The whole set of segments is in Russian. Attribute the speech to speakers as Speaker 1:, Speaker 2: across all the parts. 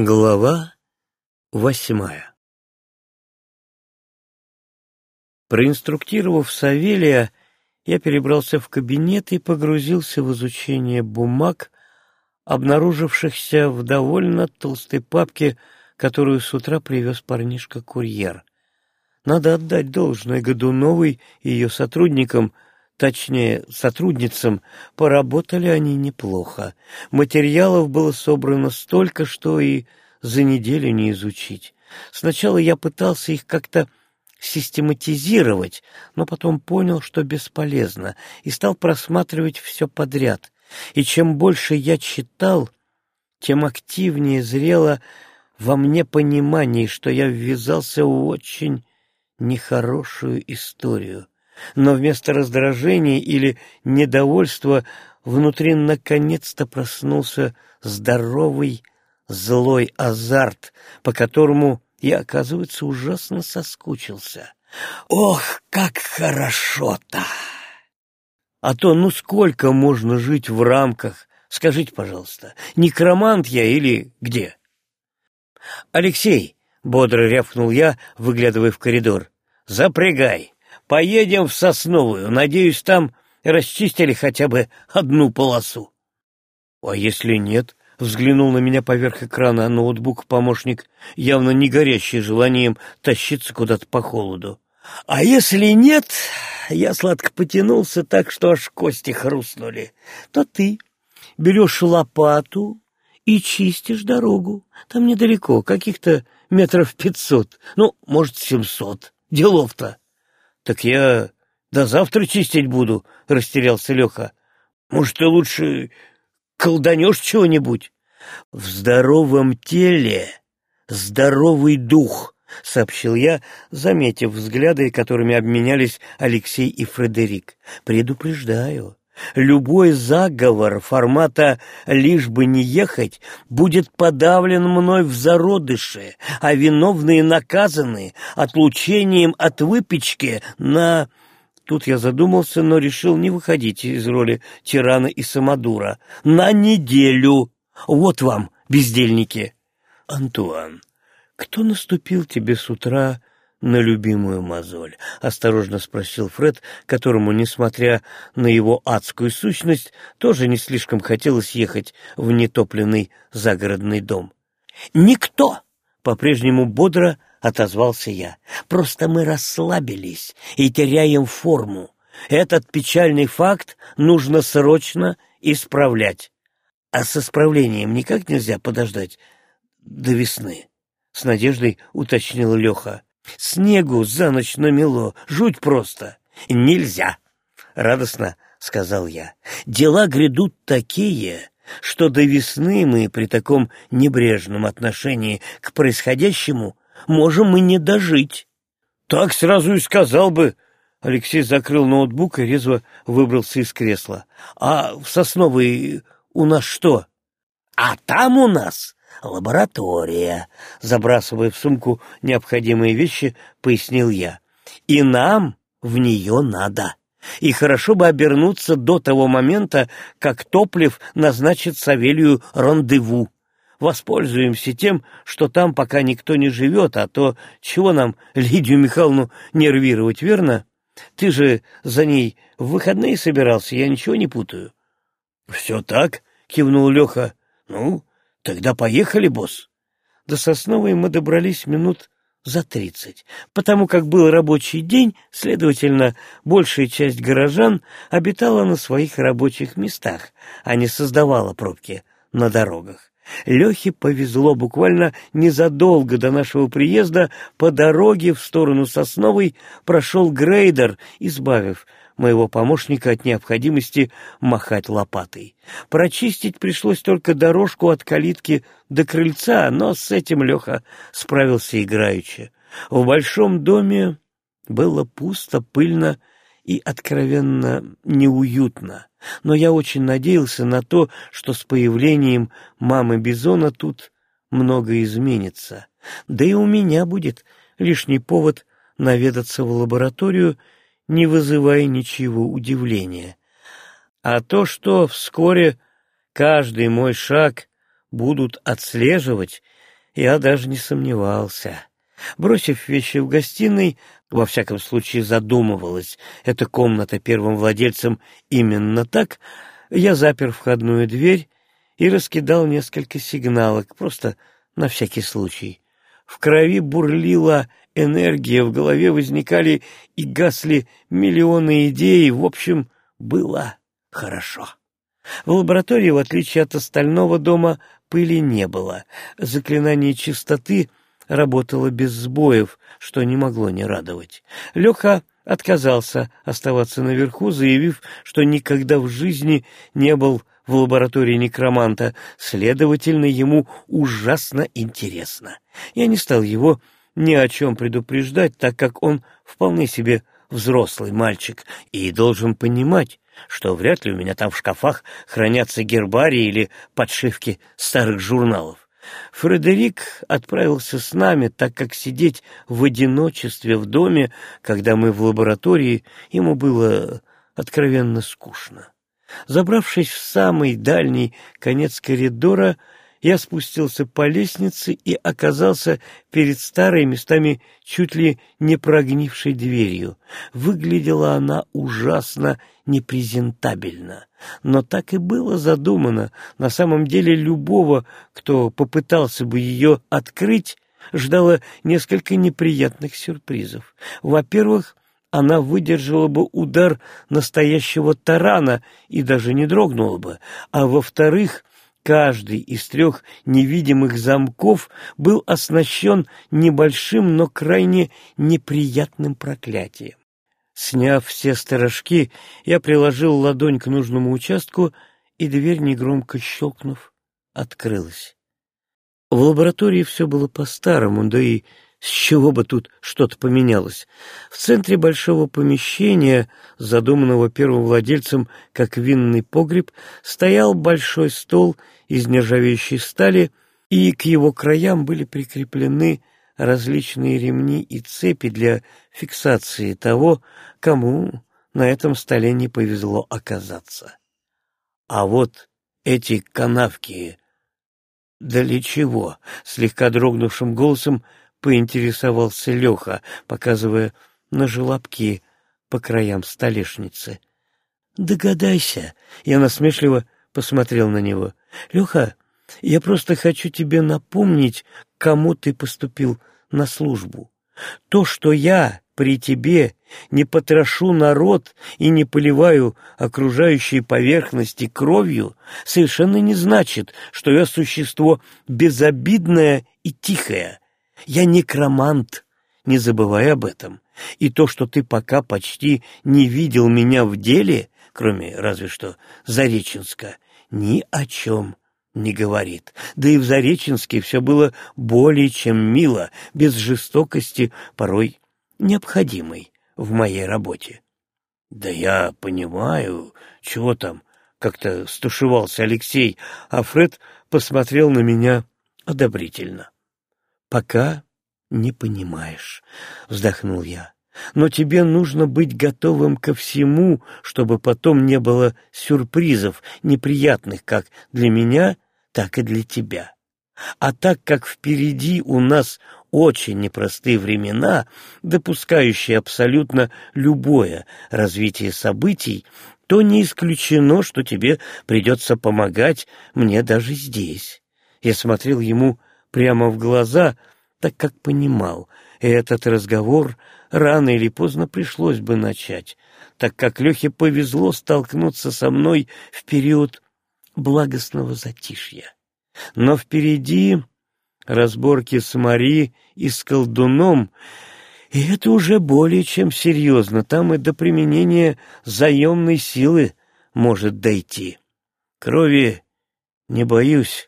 Speaker 1: Глава восьмая Проинструктировав Савелия, я перебрался в кабинет и погрузился в изучение бумаг, обнаружившихся в довольно толстой папке, которую с утра привез парнишка-курьер. Надо отдать должное Годуновой и ее сотрудникам — точнее, сотрудницам, поработали они неплохо. Материалов было собрано столько, что и за неделю не изучить. Сначала я пытался их как-то систематизировать, но потом понял, что бесполезно, и стал просматривать все подряд. И чем больше я читал, тем активнее зрело во мне понимание, что я ввязался в очень нехорошую историю но вместо раздражения или недовольства внутри наконец-то проснулся здоровый злой азарт, по которому я, оказывается, ужасно соскучился. Ох, как хорошо-то! А то ну сколько можно жить в рамках, скажите, пожалуйста, некромант я или где? Алексей, — бодро рявкнул я, выглядывая в коридор, — запрягай. Поедем в Сосновую. Надеюсь, там расчистили хотя бы одну полосу. — А если нет? — взглянул на меня поверх экрана ноутбук помощник, явно не горящий желанием тащиться куда-то по холоду. — А если нет, я сладко потянулся так, что аж кости хрустнули, то ты берешь лопату и чистишь дорогу. Там недалеко, каких-то метров пятьсот, ну, может, семьсот. Делов-то. «Так я до завтра чистить буду», — растерялся Леха. «Может, ты лучше колданешь чего-нибудь?» «В здоровом теле здоровый дух», — сообщил я, заметив взгляды, которыми обменялись Алексей и Фредерик. «Предупреждаю, Любой заговор формата «лишь бы не ехать» будет подавлен мной в зародыше, а виновные наказаны отлучением от выпечки на... Тут я задумался, но решил не выходить из роли тирана и самодура. На неделю! Вот вам, бездельники! Антуан, кто наступил тебе с утра на любимую мозоль? — осторожно спросил Фред, которому, несмотря на его адскую сущность, тоже не слишком хотелось ехать в нетопленный загородный дом. — Никто! — по-прежнему бодро отозвался я. — Просто мы расслабились и теряем форму. Этот печальный факт нужно срочно исправлять. А с исправлением никак нельзя подождать до весны, — с надеждой уточнил Леха. Снегу за ночь намело, жуть просто. Нельзя, — радостно сказал я. Дела грядут такие, что до весны мы при таком небрежном отношении к происходящему можем и не дожить. Так сразу и сказал бы. Алексей закрыл ноутбук и резво выбрался из кресла. А в Сосновой у нас что? А там у нас лаборатория, забрасывая в сумку необходимые вещи, пояснил я. И нам в нее надо. И хорошо бы обернуться до того момента, как Топлев назначит Савелью рандеву. Воспользуемся тем, что там пока никто не живет, а то чего нам Лидию Михайловну нервировать, верно? Ты же за ней в выходные собирался, я ничего не путаю. — Все так, — кивнул Леха. — Ну, Тогда поехали, босс. До Сосновой мы добрались минут за тридцать, потому как был рабочий день, следовательно, большая часть горожан обитала на своих рабочих местах, а не создавала пробки на дорогах. Лехе повезло буквально незадолго до нашего приезда по дороге в сторону Сосновой прошел грейдер, избавив моего помощника от необходимости махать лопатой. Прочистить пришлось только дорожку от калитки до крыльца, но с этим Леха справился играючи. В большом доме было пусто, пыльно и откровенно неуютно, но я очень надеялся на то, что с появлением мамы Бизона тут многое изменится. Да и у меня будет лишний повод наведаться в лабораторию не вызывая ничего удивления. А то, что вскоре каждый мой шаг будут отслеживать, Я даже не сомневался. Бросив вещи в гостиной, во всяком случае задумывалась эта комната первым владельцем именно так, я запер входную дверь и раскидал несколько сигналок, просто на всякий случай. В крови бурлила энергия, в голове возникали и гасли миллионы идей, в общем, было хорошо. В лаборатории, в отличие от остального дома, пыли не было. Заклинание чистоты работало без сбоев, что не могло не радовать. Леха отказался оставаться наверху, заявив, что никогда в жизни не был в лаборатории некроманта, следовательно, ему ужасно интересно. Я не стал его ни о чем предупреждать, так как он вполне себе взрослый мальчик и должен понимать, что вряд ли у меня там в шкафах хранятся гербарии или подшивки старых журналов. Фредерик отправился с нами, так как сидеть в одиночестве в доме, когда мы в лаборатории, ему было откровенно скучно. Забравшись в самый дальний конец коридора, я спустился по лестнице и оказался перед старой, местами чуть ли не прогнившей дверью. Выглядела она ужасно непрезентабельно. Но так и было задумано. На самом деле любого, кто попытался бы ее открыть, ждало несколько неприятных сюрпризов. Во-первых, она выдержала бы удар настоящего тарана и даже не дрогнула бы, а во-вторых, каждый из трех невидимых замков был оснащен небольшим, но крайне неприятным проклятием. Сняв все сторожки, я приложил ладонь к нужному участку, и дверь, негромко щелкнув, открылась. В лаборатории все было по-старому, да и с чего бы тут что-то поменялось? В центре большого помещения, задуманного первым владельцем как винный погреб, стоял большой стол из нержавеющей стали, и к его краям были прикреплены различные ремни и цепи для фиксации того, кому на этом столе не повезло оказаться. А вот эти канавки... «Для чего?» — слегка дрогнувшим голосом поинтересовался Леха, показывая на желобки по краям столешницы. «Догадайся!» — я насмешливо посмотрел на него. «Леха, я просто хочу тебе напомнить, кому ты поступил на службу. То, что я при тебе не потрошу народ и не поливаю окружающие поверхности кровью, совершенно не значит, что я существо безобидное и тихое. Я некромант, не забывай об этом. И то, что ты пока почти не видел меня в деле, кроме разве что Зареченска, ни о чем не говорит. Да и в Зареченске все было более чем мило, без жестокости, порой необходимой в моей работе. Да я понимаю, чего там, как-то стушевался Алексей, а Фред посмотрел на меня одобрительно. Пока не понимаешь, вздохнул я. Но тебе нужно быть готовым ко всему, чтобы потом не было сюрпризов неприятных как для меня, так и для тебя. А так как впереди у нас очень непростые времена, допускающие абсолютно любое развитие событий, то не исключено, что тебе придется помогать мне даже здесь. Я смотрел ему прямо в глаза, так как понимал, этот разговор рано или поздно пришлось бы начать, так как Лехе повезло столкнуться со мной в период благостного затишья. Но впереди разборки с Мари и с колдуном, и это уже более чем серьезно, там и до применения заемной силы может дойти. Крови не боюсь, —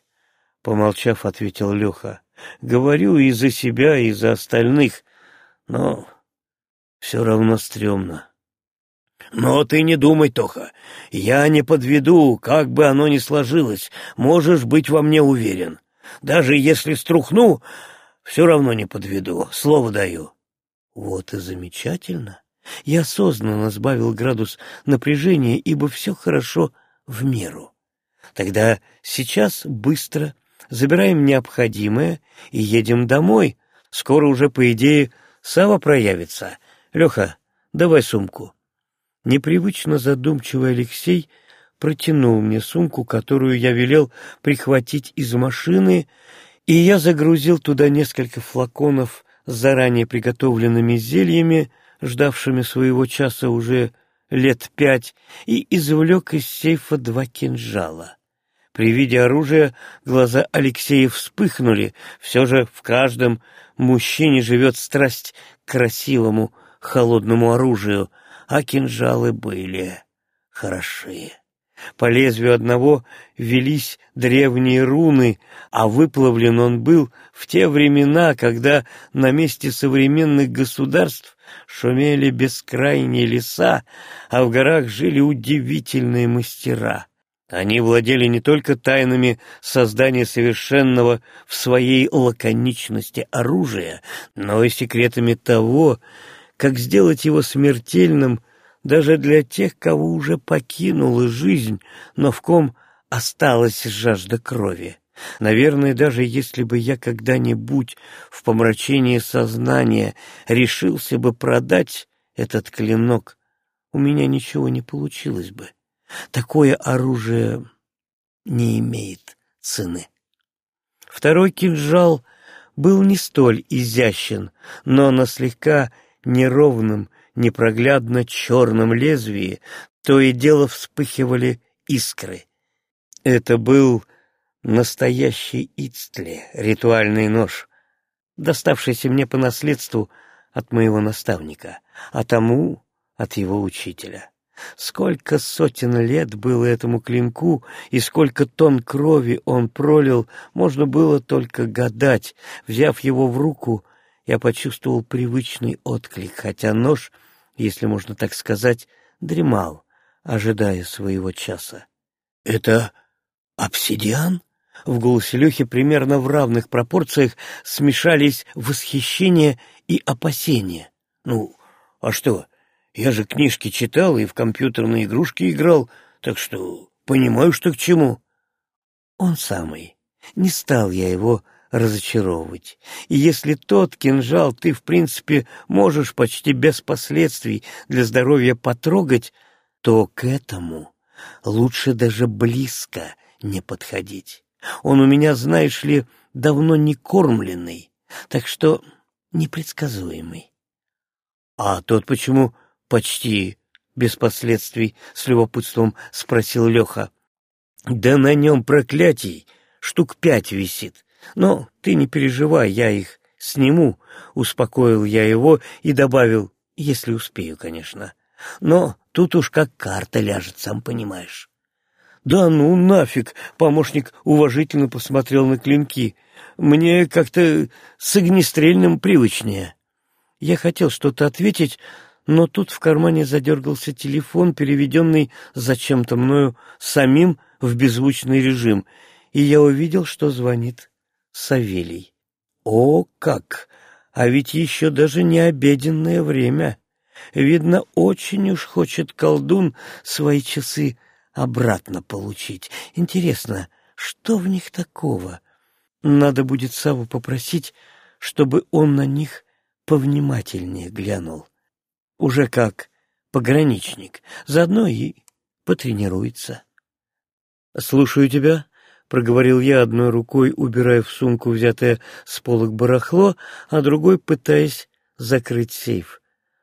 Speaker 1: помолчав, ответил Леха. Говорю и за себя, и за остальных, но все равно стрёмно. Но ты не думай, Тоха, я не подведу, как бы оно ни сложилось, можешь быть во мне уверен. Даже если струхну, все равно не подведу, слово даю. Вот и замечательно. Я осознанно сбавил градус напряжения, ибо все хорошо в меру. Тогда сейчас быстро забираем необходимое и едем домой. Скоро уже, по идее, Сава проявится. Леха, давай сумку. Непривычно задумчивый Алексей протянул мне сумку, которую я велел прихватить из машины, и я загрузил туда несколько флаконов с заранее приготовленными зельями, ждавшими своего часа уже лет пять, и извлек из сейфа два кинжала. При виде оружия глаза Алексея вспыхнули. Все же в каждом мужчине живет страсть к красивому холодному оружию, а кинжалы были хороши. По лезвию одного велись древние руны, а выплавлен он был в те времена, когда на месте современных государств шумели бескрайние леса, а в горах жили удивительные мастера. Они владели не только тайнами создания совершенного в своей лаконичности оружия, но и секретами того, как сделать его смертельным даже для тех, кого уже покинула жизнь, но в ком осталась жажда крови. Наверное, даже если бы я когда-нибудь в помрачении сознания решился бы продать этот клинок, у меня ничего не получилось бы. Такое оружие не имеет цены. Второй кинжал был не столь изящен, но на слегка неровном, непроглядно черном лезвии то и дело вспыхивали искры. Это был настоящий Ицтли, ритуальный нож, доставшийся мне по наследству от моего наставника, а тому от его учителя. Сколько сотен лет было этому клинку, и сколько тонн крови он пролил, можно было только гадать. Взяв его в руку, я почувствовал привычный отклик, хотя нож, если можно так сказать, дремал, ожидая своего часа. — Это обсидиан? В голосе Лехи примерно в равных пропорциях смешались восхищение и опасение. Ну, а что, я же книжки читал и в компьютерные игрушки играл, так что понимаю, что к чему. Он самый. Не стал я его разочаровывать. И если тот кинжал ты, в принципе, можешь почти без последствий для здоровья потрогать, то к этому лучше даже близко не подходить. Он у меня, знаешь ли, давно не кормленный, так что непредсказуемый. А тот почему «Почти без последствий», — с любопытством спросил Леха. «Да на нем проклятий штук пять висит. Но ты не переживай, я их сниму», — успокоил я его и добавил, если успею, конечно. «Но тут уж как карта ляжет, сам понимаешь». «Да ну нафиг!» — помощник уважительно посмотрел на клинки. «Мне как-то с огнестрельным привычнее». Я хотел что-то ответить, но тут в кармане задергался телефон, переведенный зачем-то мною самим в беззвучный режим, и я увидел, что звонит Савелий. О, как! А ведь еще даже не обеденное время. Видно, очень уж хочет колдун свои часы обратно получить. Интересно, что в них такого? Надо будет Саву попросить, чтобы он на них повнимательнее глянул уже как пограничник, заодно и потренируется. — Слушаю тебя, — проговорил я одной рукой, убирая в сумку взятое с полок барахло, а другой пытаясь закрыть сейф.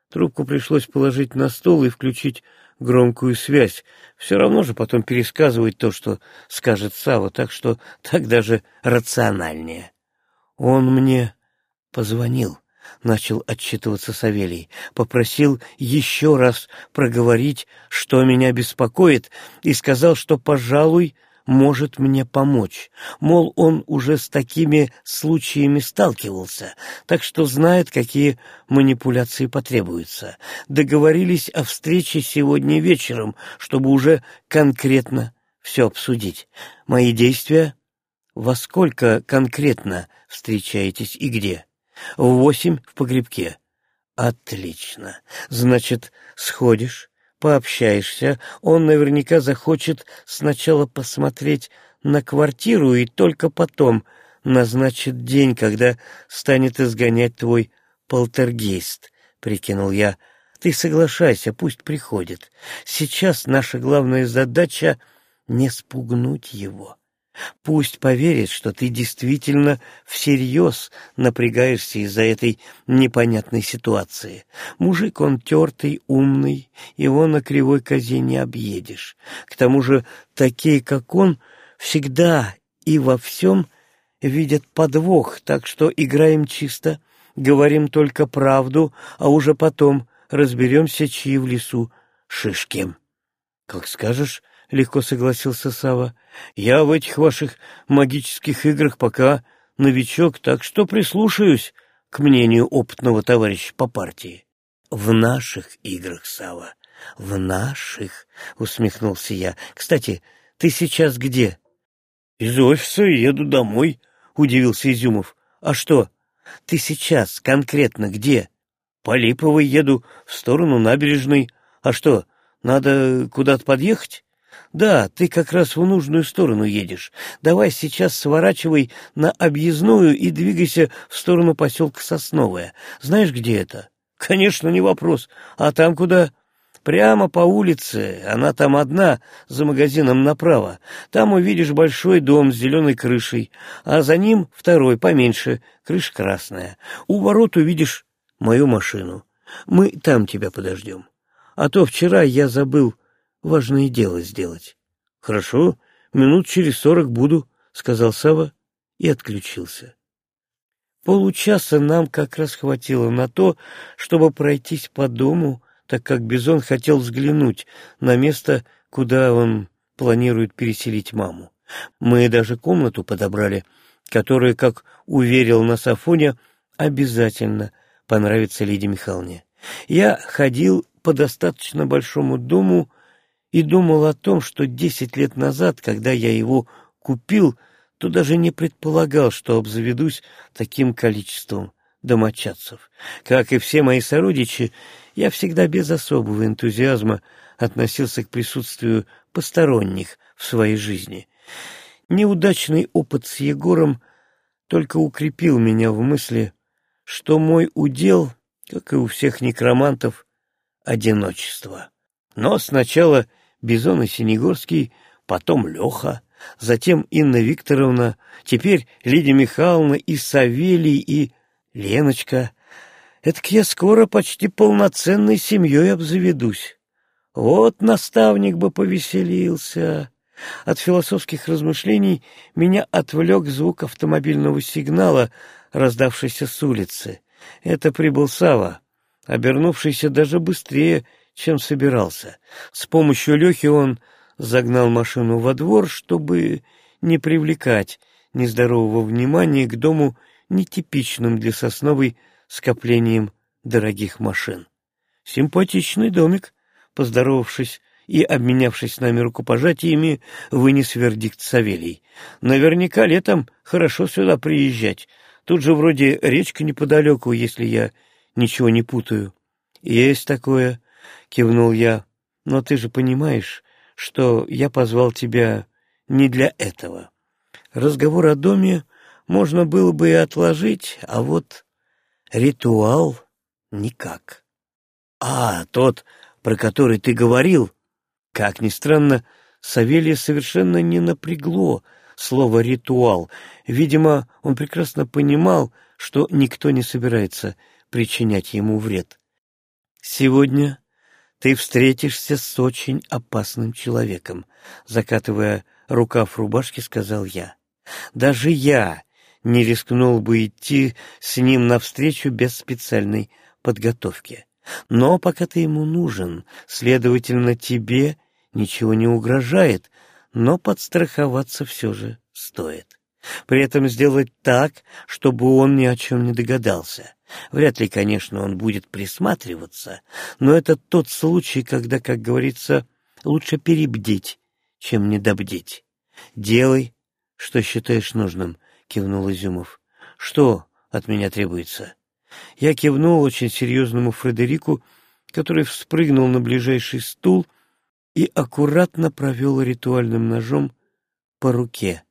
Speaker 1: Трубку пришлось положить на стол и включить громкую связь. Все равно же потом пересказывать то, что скажет Сава, так что так даже рациональнее. Он мне позвонил. — начал отчитываться Савелий. Попросил еще раз проговорить, что меня беспокоит, и сказал, что, пожалуй, может мне помочь. Мол, он уже с такими случаями сталкивался, так что знает, какие манипуляции потребуются. Договорились о встрече сегодня вечером, чтобы уже конкретно все обсудить. Мои действия? Во сколько конкретно встречаетесь и где? В восемь в погребке. Отлично. Значит, сходишь, пообщаешься. Он наверняка захочет сначала посмотреть на квартиру и только потом назначит день, когда станет изгонять твой полтергейст, — прикинул я. Ты соглашайся, пусть приходит. Сейчас наша главная задача — не спугнуть его. Пусть поверит, что ты действительно всерьез напрягаешься из-за этой непонятной ситуации. Мужик он тертый, умный, его на кривой козе не объедешь. К тому же такие, как он, всегда и во всем видят подвох, так что играем чисто, говорим только правду, а уже потом разберемся, чьи в лесу шишки. — Как скажешь, — легко согласился Сава. «Я в этих ваших магических играх пока новичок, так что прислушаюсь к мнению опытного товарища по партии». «В наших играх, Сава, в наших», — усмехнулся я. «Кстати, ты сейчас где?» «Из офиса еду домой», — удивился Изюмов. «А что? Ты сейчас конкретно где?» «По Липовой еду в сторону набережной. А что, надо куда-то подъехать?» «Да, ты как раз в нужную сторону едешь. Давай сейчас сворачивай на объездную и двигайся в сторону поселка Сосновая. Знаешь, где это?» «Конечно, не вопрос. А там куда?» «Прямо по улице. Она там одна, за магазином направо. Там увидишь большой дом с зеленой крышей, а за ним второй, поменьше, крыша красная. У ворот увидишь мою машину. Мы там тебя подождем. А то вчера я забыл важное дело сделать. — Хорошо, минут через сорок буду, — сказал Сава и отключился. Получаса нам как раз хватило на то, чтобы пройтись по дому, так как Бизон хотел взглянуть на место, куда он планирует переселить маму. Мы даже комнату подобрали, которая, как уверил нас Афоня, обязательно понравится Лидии Михайловне. Я ходил по достаточно большому дому, и думал о том, что десять лет назад, когда я его купил, то даже не предполагал, что обзаведусь таким количеством домочадцев. Как и все мои сородичи, я всегда без особого энтузиазма относился к присутствию посторонних в своей жизни. Неудачный опыт с Егором только укрепил меня в мысли, что мой удел, как и у всех некромантов, — одиночество. Но сначала Бизон и Синегорский, потом Леха, затем Инна Викторовна, теперь Лидия Михайловна и Савелий и Леночка. Этак я скоро почти полноценной семьей обзаведусь. Вот наставник бы повеселился. От философских размышлений меня отвлек звук автомобильного сигнала, раздавшийся с улицы. Это прибыл Сава, обернувшийся даже быстрее, чем собирался. С помощью Лехи он загнал машину во двор, чтобы не привлекать нездорового внимания к дому нетипичным для Сосновой скоплением дорогих машин. Симпатичный домик, поздоровавшись и обменявшись нами рукопожатиями, вынес вердикт Савелий. Наверняка летом хорошо сюда приезжать. Тут же вроде речка неподалеку, если я ничего не путаю. Есть такое, — кивнул я. «Но ты же понимаешь, что я позвал тебя не для этого. Разговор о доме можно было бы и отложить, а вот ритуал никак. А, тот, про который ты говорил, как ни странно, Савелия совершенно не напрягло слово «ритуал». Видимо, он прекрасно понимал, что никто не собирается причинять ему вред. Сегодня ты встретишься с очень опасным человеком, закатывая рукав рубашки, сказал я. Даже я не рискнул бы идти с ним навстречу без специальной подготовки. Но пока ты ему нужен, следовательно, тебе ничего не угрожает, но подстраховаться все же стоит. При этом сделать так, чтобы он ни о чем не догадался. Вряд ли, конечно, он будет присматриваться, но это тот случай, когда, как говорится, лучше перебдеть, чем недобдеть. «Делай, что считаешь нужным», — кивнул Изюмов. «Что от меня требуется?» Я кивнул очень серьезному Фредерику, который вспрыгнул на ближайший стул и аккуратно провел ритуальным ножом по руке.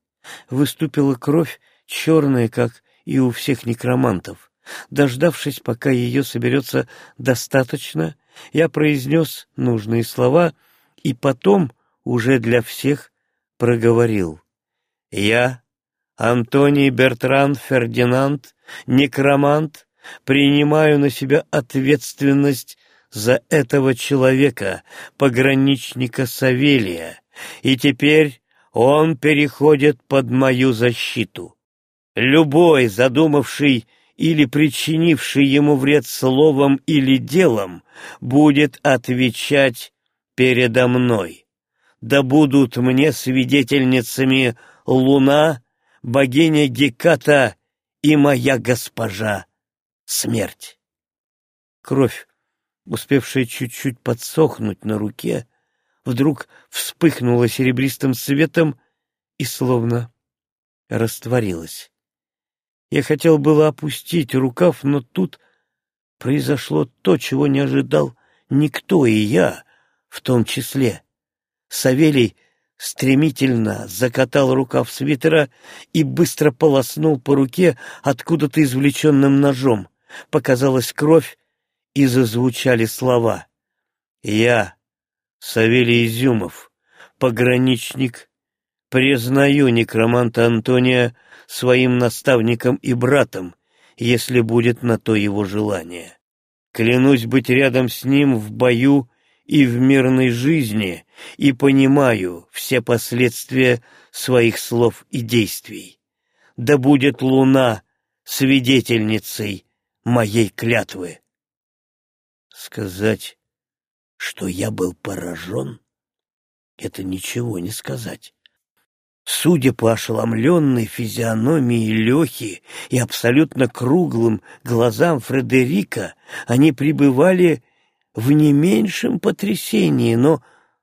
Speaker 1: Выступила кровь, черная, как и у всех некромантов. Дождавшись, пока ее соберется достаточно, я произнес нужные слова и потом уже для всех проговорил. «Я, Антоний Бертран Фердинанд, некромант, принимаю на себя ответственность за этого человека, пограничника Савелия, и теперь он переходит под мою защиту. Любой, задумавший или причинивший ему вред словом или делом, будет отвечать передо мной. Да будут мне свидетельницами луна, богиня Геката и моя госпожа смерть. Кровь, успевшая чуть-чуть подсохнуть на руке, вдруг вспыхнула серебристым светом и словно растворилась. Я хотел было опустить рукав, но тут произошло то, чего не ожидал никто, и я в том числе. Савелий стремительно закатал рукав свитера и быстро полоснул по руке откуда-то извлеченным ножом. Показалась кровь, и зазвучали слова. «Я, Савелий Изюмов, пограничник, признаю некроманта Антония своим наставником и братом, если будет на то его желание. Клянусь быть рядом с ним в бою и в мирной жизни, и понимаю все последствия своих слов и действий. Да будет луна свидетельницей моей клятвы. Сказать, что я был поражен, это ничего не сказать. Судя по ошеломленной физиономии Лехи и абсолютно круглым глазам Фредерика, они пребывали в не меньшем потрясении, но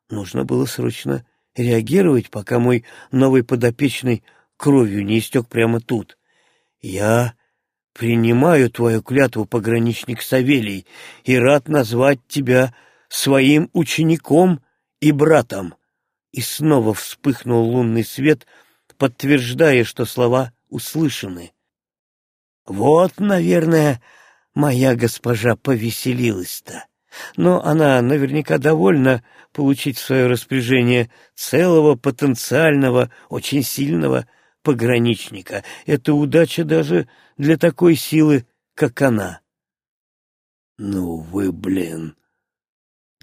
Speaker 1: нужно было срочно реагировать, пока мой новый подопечный кровью не истек прямо тут. Я принимаю твою клятву, пограничник Савелий, и рад назвать тебя своим учеником и братом и снова вспыхнул лунный свет, подтверждая, что слова услышаны. Вот, наверное, моя госпожа повеселилась-то. Но она наверняка довольна получить в свое распоряжение целого потенциального, очень сильного пограничника. Это удача даже для такой силы, как она. — Ну вы, блин,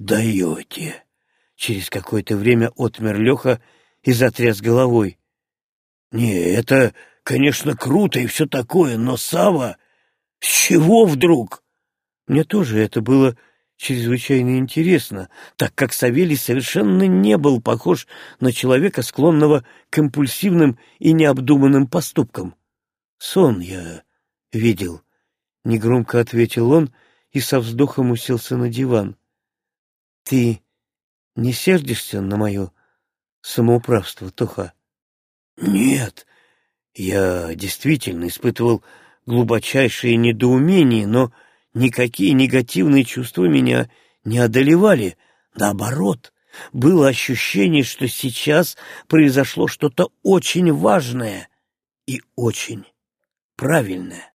Speaker 1: даете! Через какое-то время отмер Леха и затряс головой. «Не, это, конечно, круто и все такое, но Сава, с чего вдруг?» Мне тоже это было чрезвычайно интересно, так как Савелий совершенно не был похож на человека, склонного к импульсивным и необдуманным поступкам. «Сон я видел», — негромко ответил он и со вздохом уселся на диван. «Ты не сердишься на мое самоуправство, Тоха? Нет, я действительно испытывал глубочайшее недоумение, но никакие негативные чувства меня не одолевали. Наоборот, было ощущение, что сейчас произошло что-то очень важное и очень правильное.